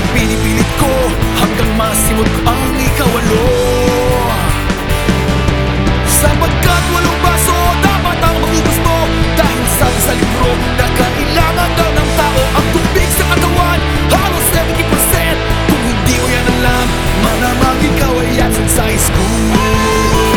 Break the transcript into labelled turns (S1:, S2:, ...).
S1: Pero pinipilit ko hanggang masimot ang ikawalo. Sapagkat walang baso dapat ang maubos mo Dahil sabi sa libro na kailangan daw ng tao Ang tubig sa katawan halos 70% Kung hindi mo yan alam, malamang ikaw ay absent sa school.